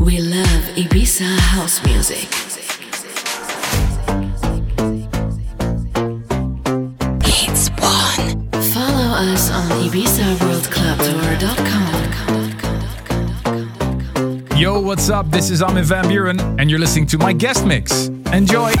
We love Ibiza house music. It's one. Follow us on Yo, what's up? This is Armin van Buuren, and you're listening to my guest mix. Enjoy.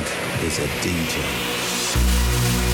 God is a DJ.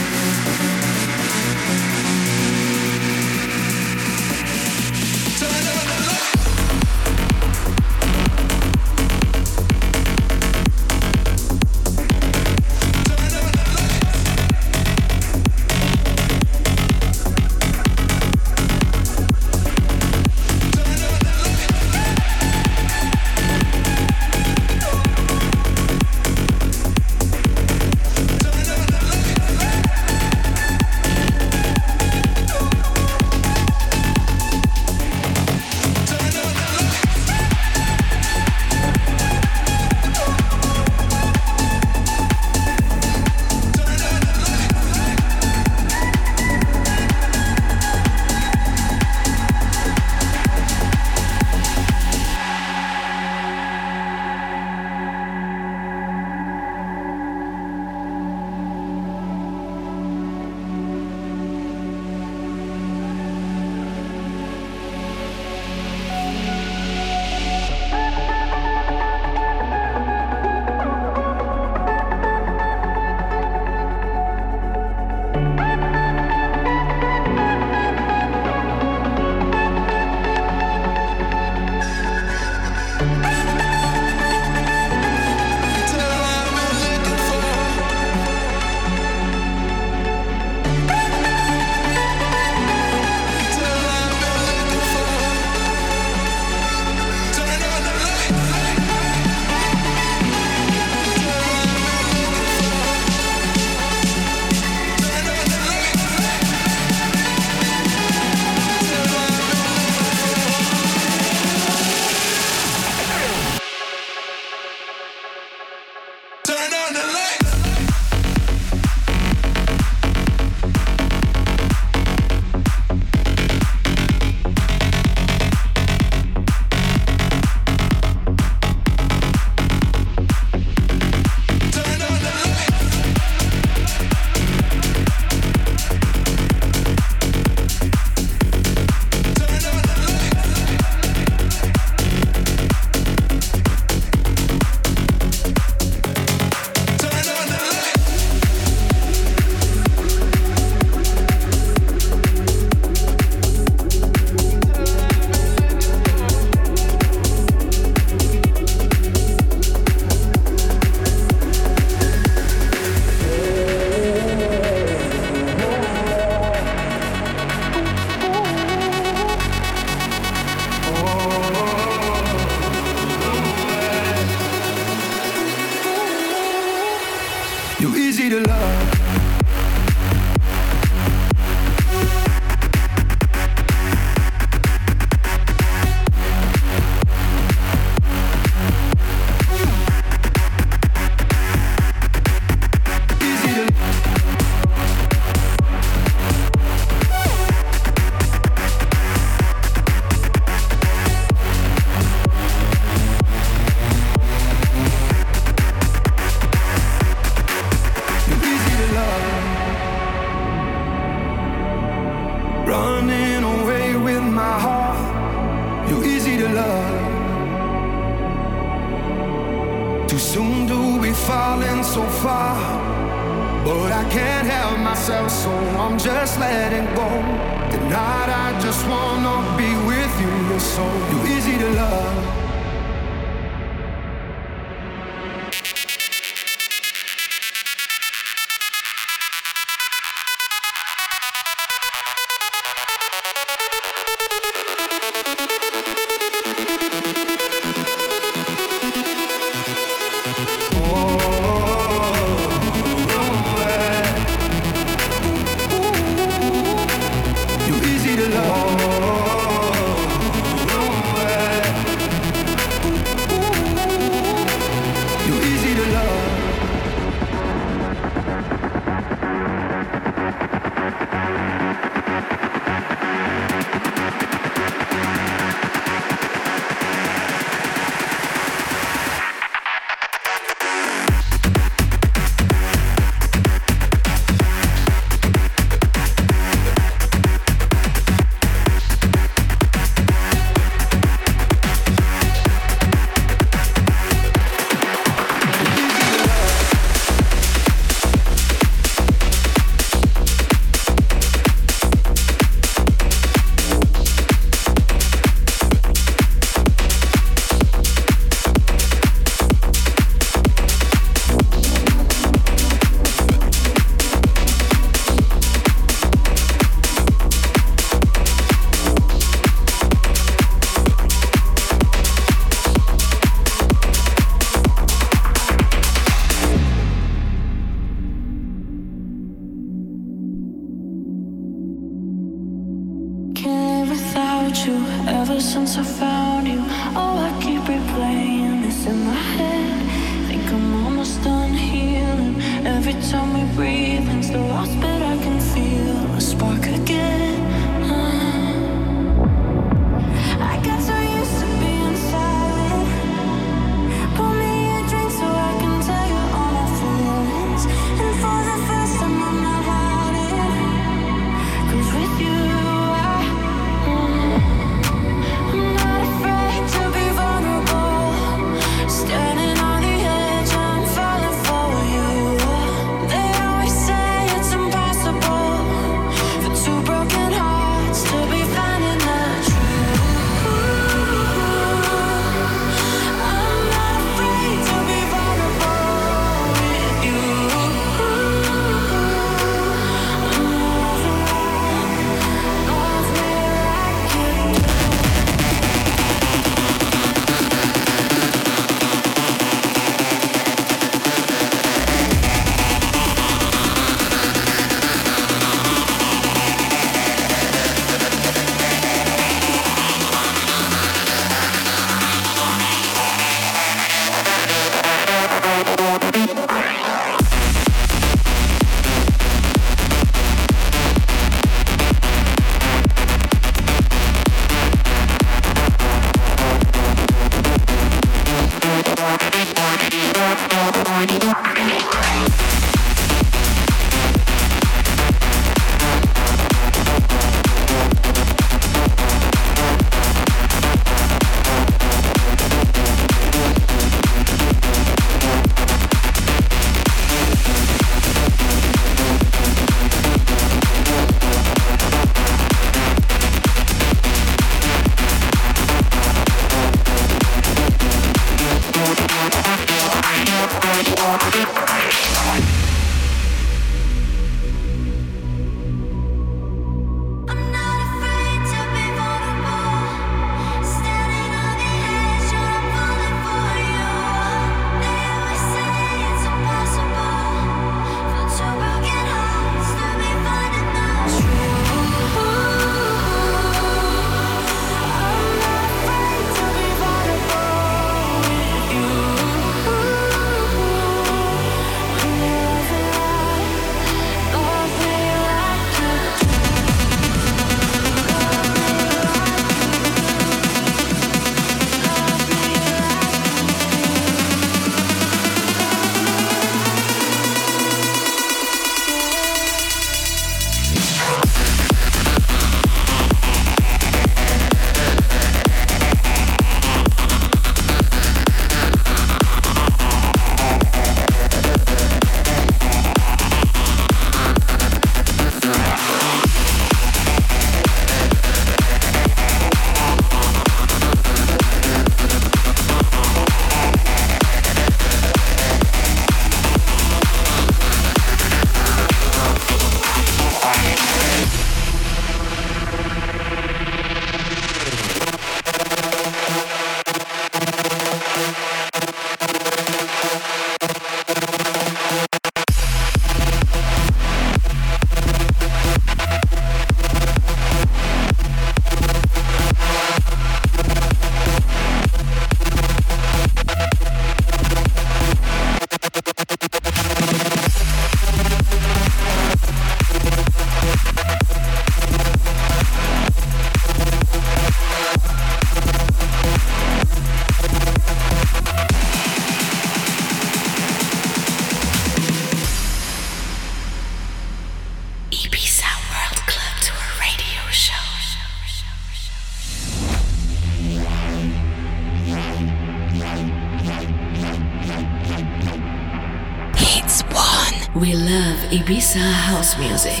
We love Ibiza house music.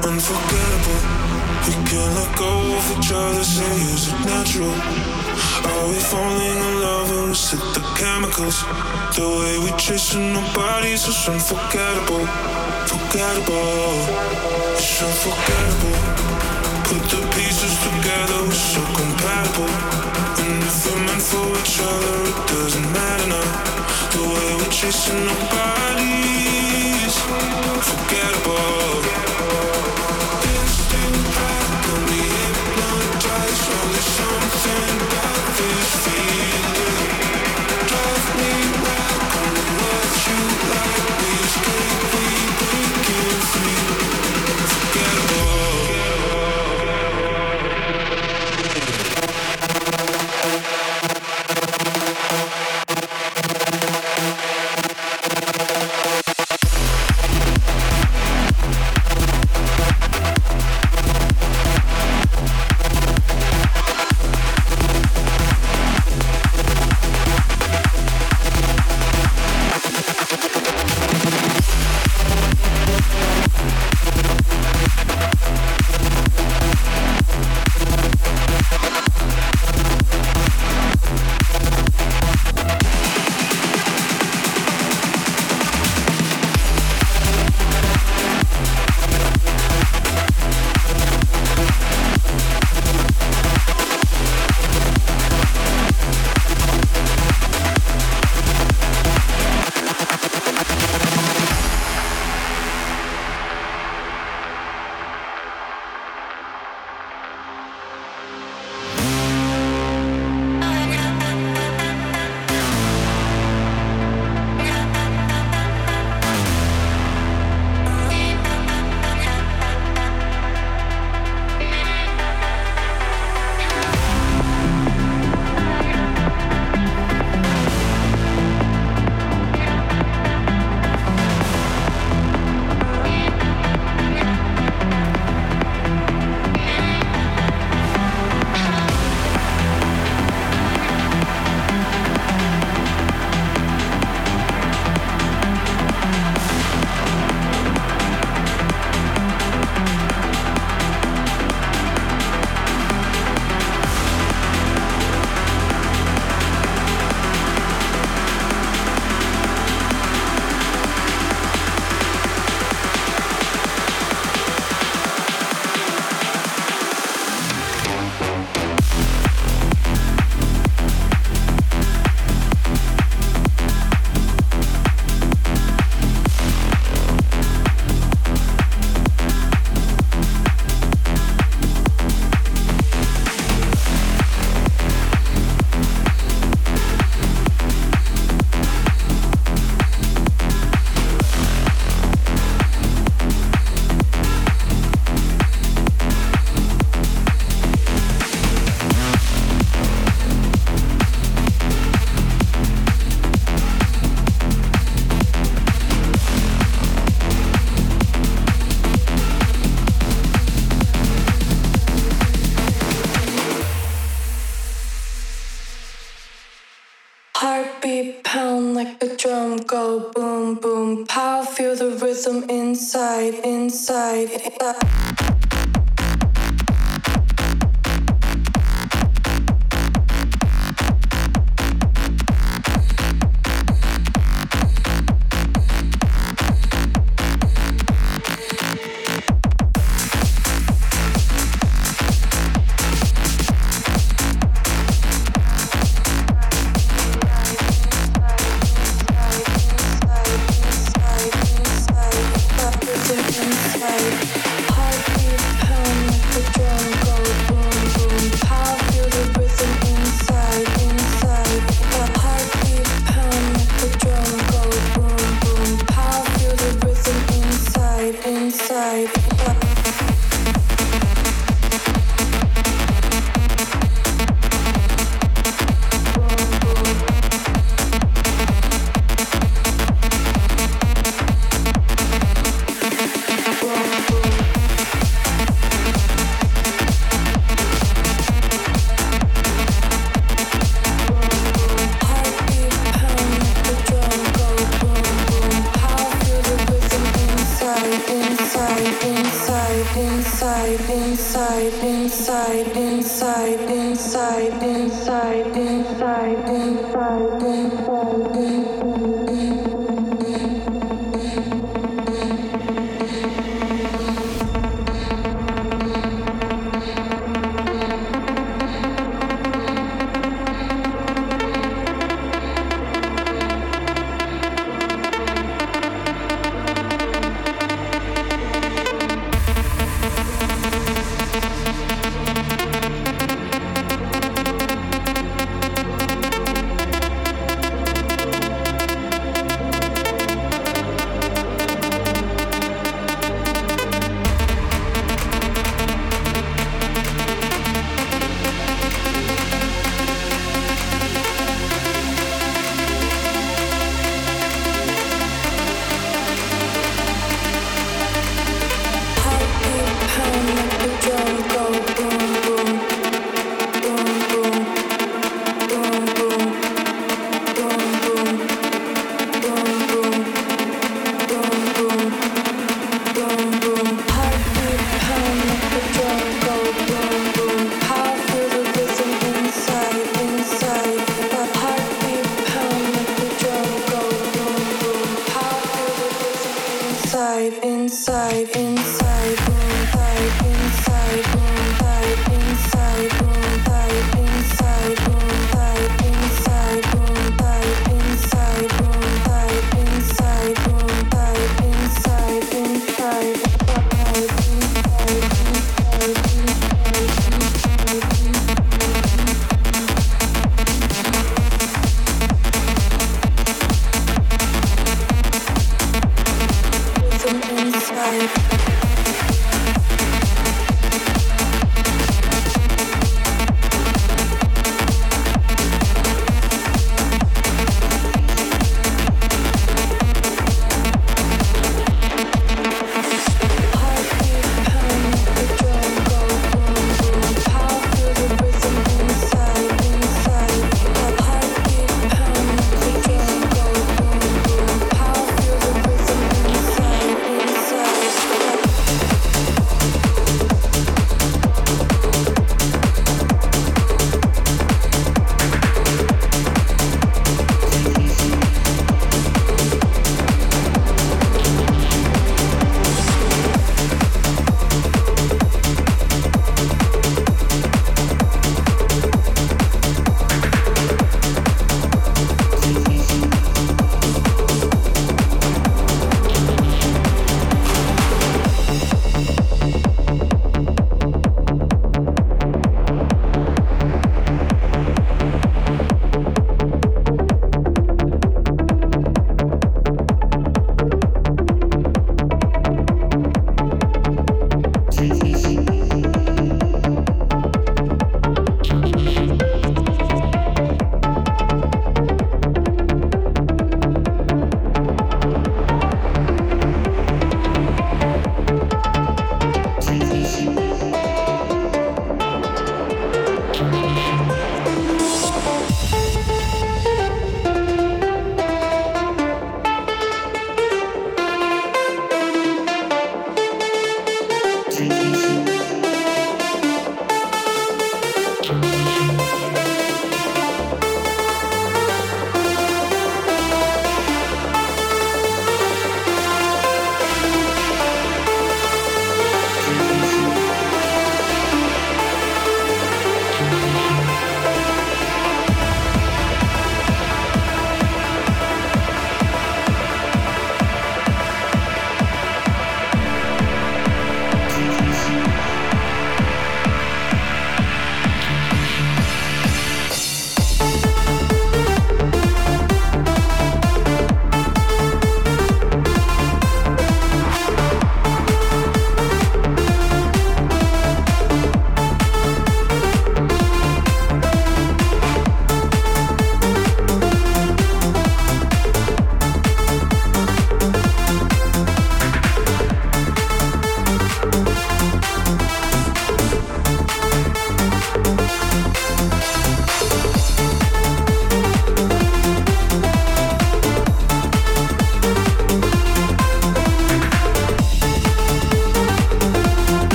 Unforgettable. We can't let go of each other. Say, is it natural? Are we falling in love or is it the chemicals? The way we chasing our bodies is unforgettable. Forgettable. It's unforgettable. Put the pieces together, we're so compatible. Each other, it doesn't matter now. The way we're chasing our bodies, forgettable. Go boom, boom, pow. Feel the rhythm inside, inside. Inside.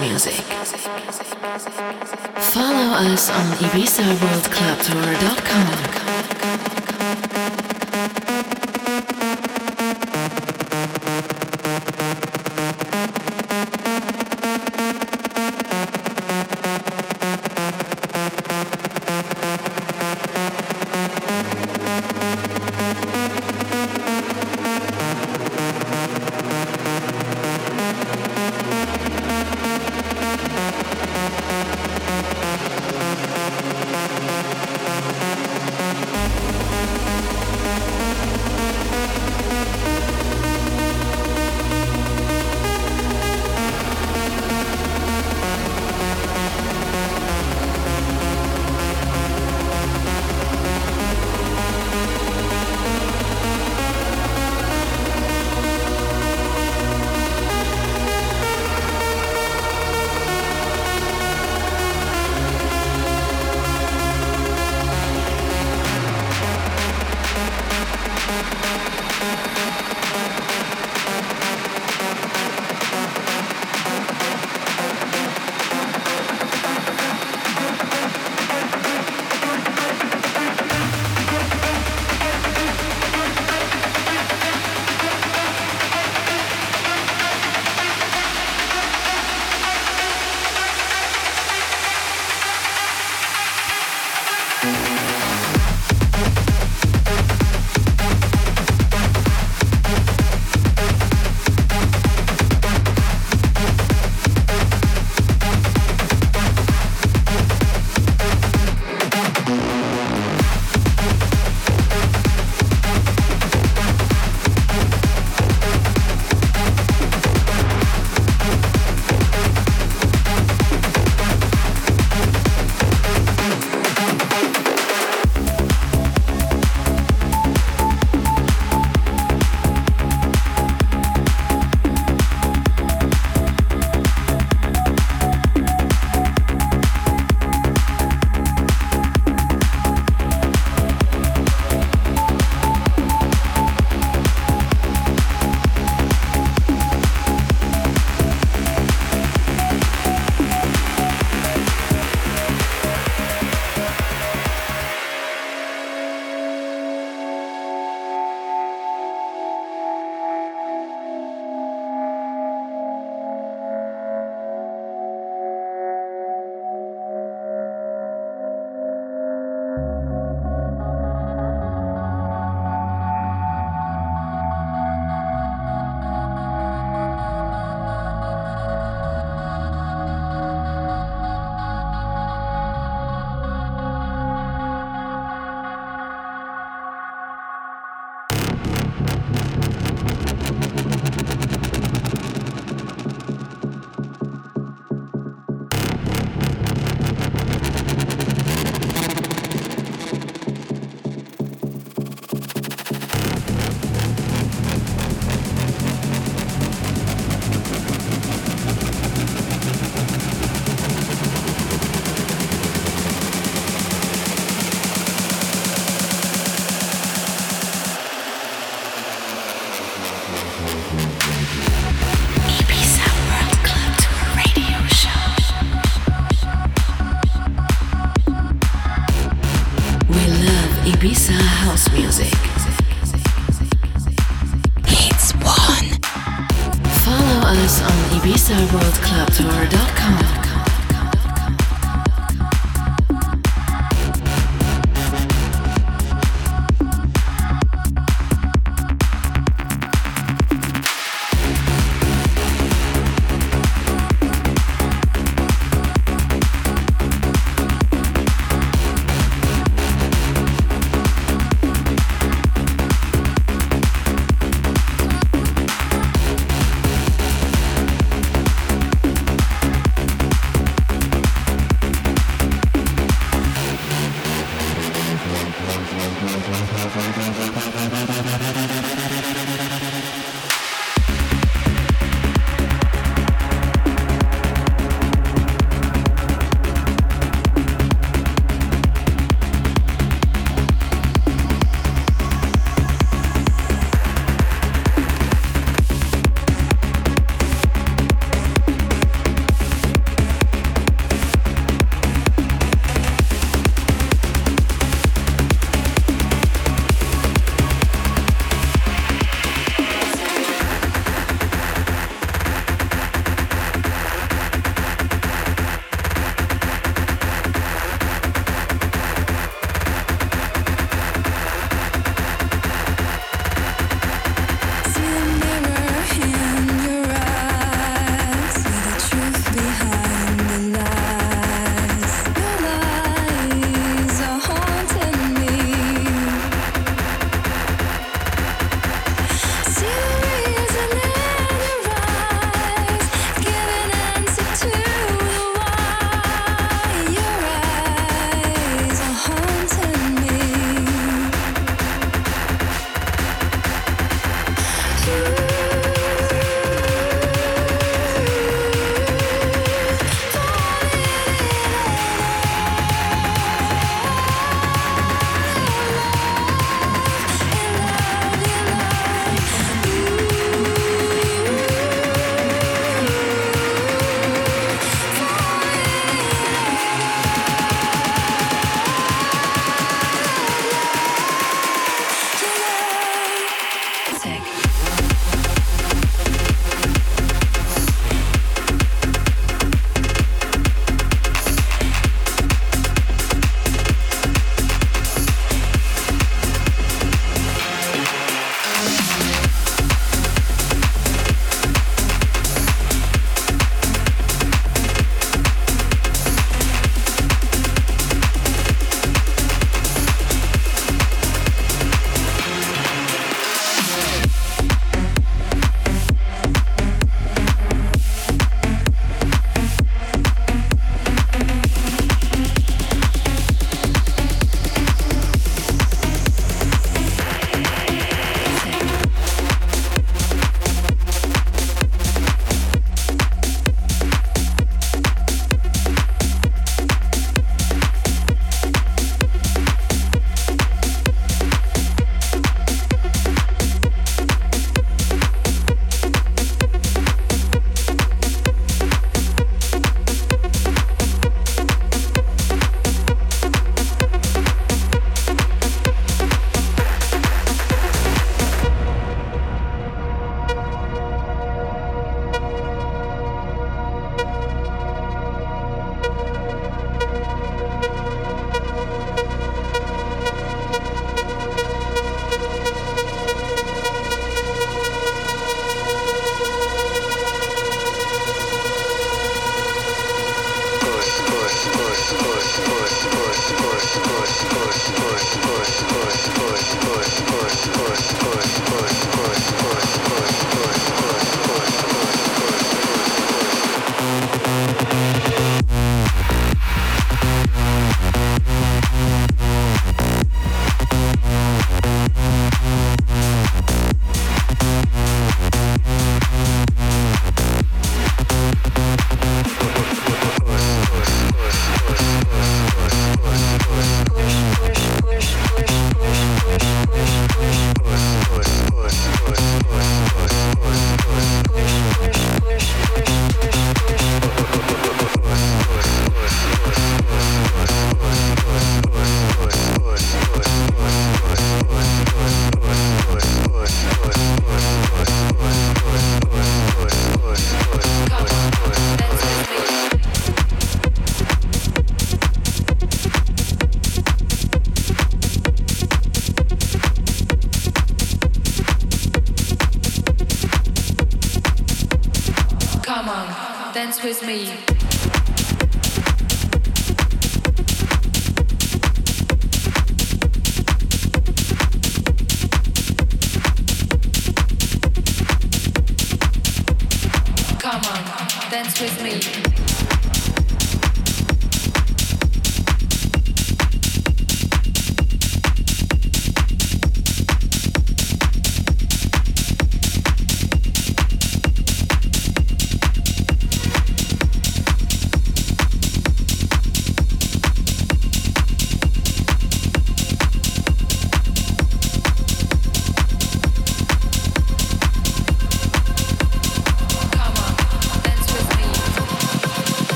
Music. Follow us on IbizaWorldClubTour.com.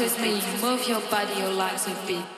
with me, move your body, or legs with beat.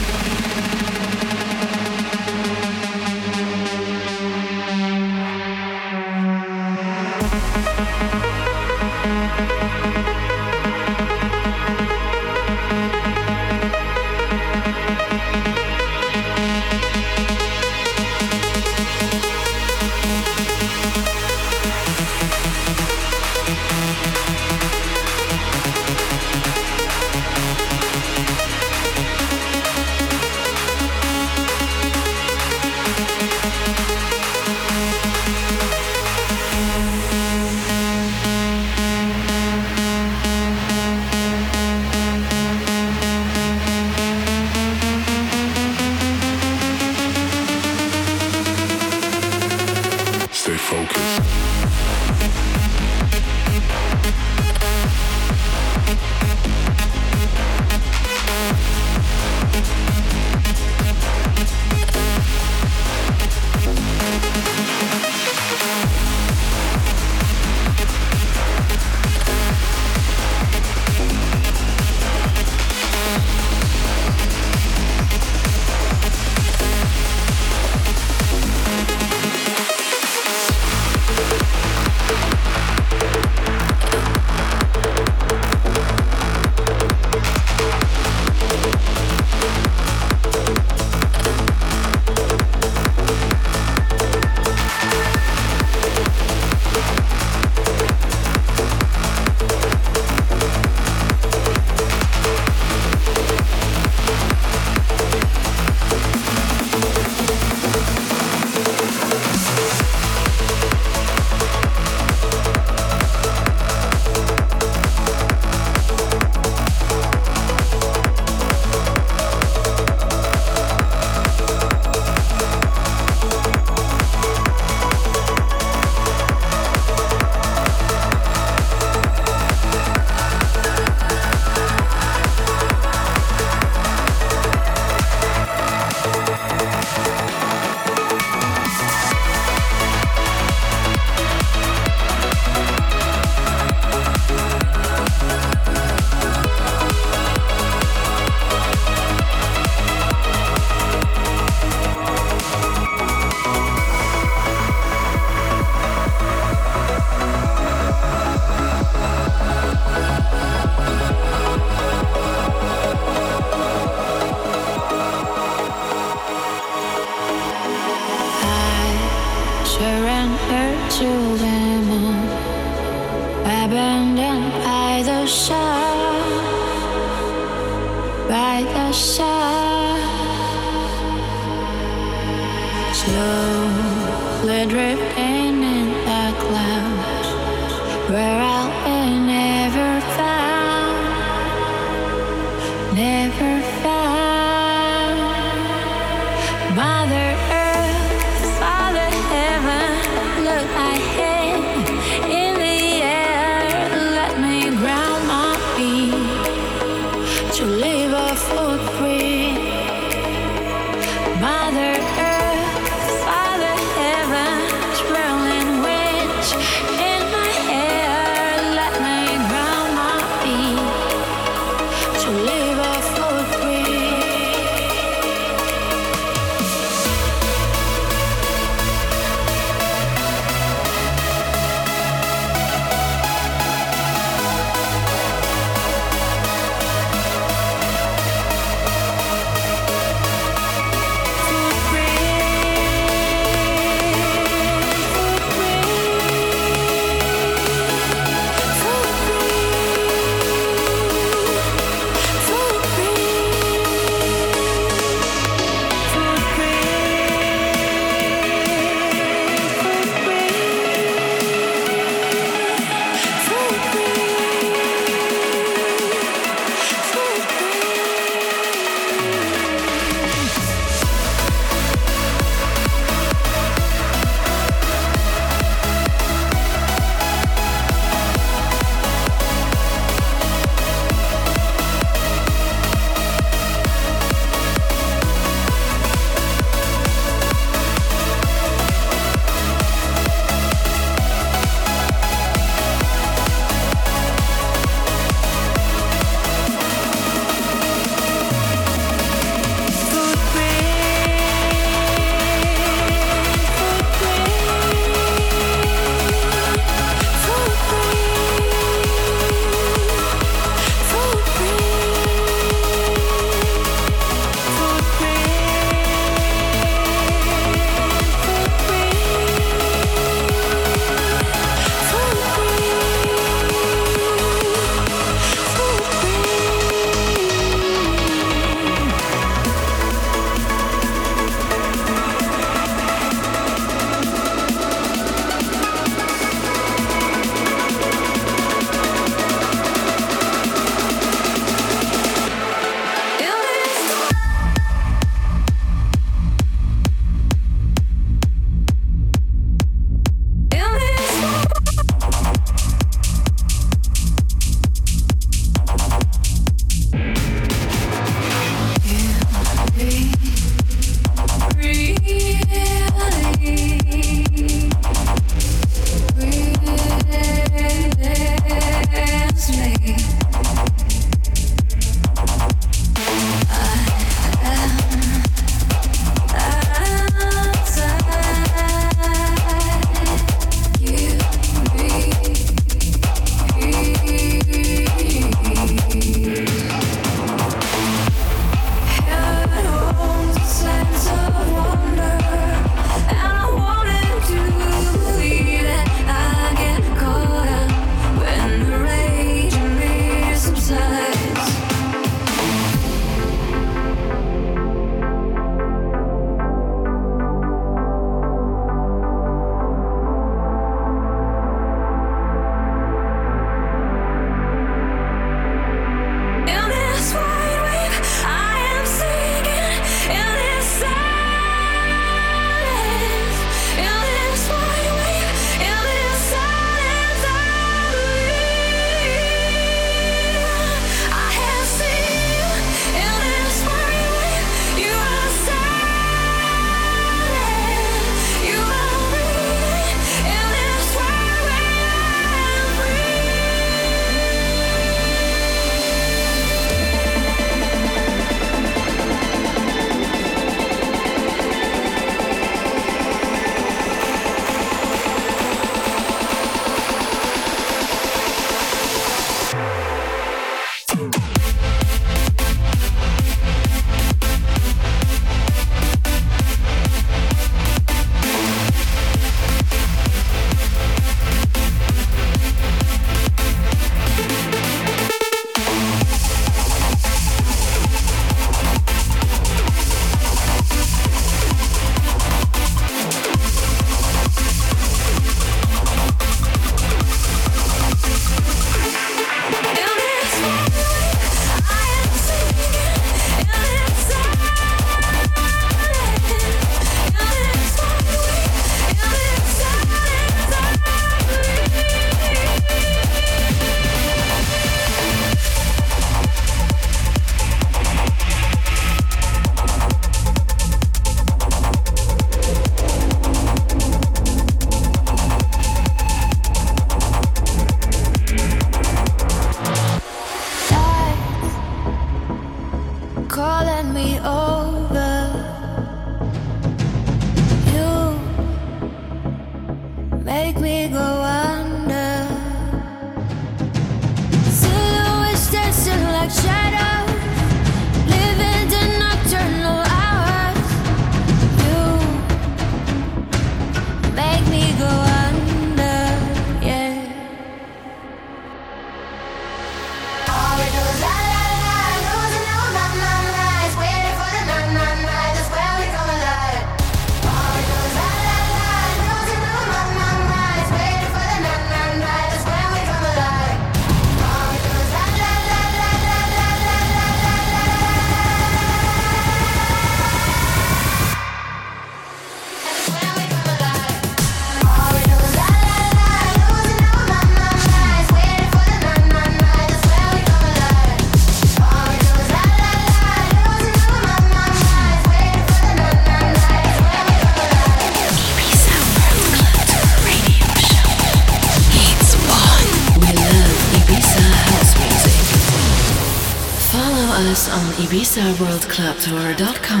ibizaworldclubtour.com.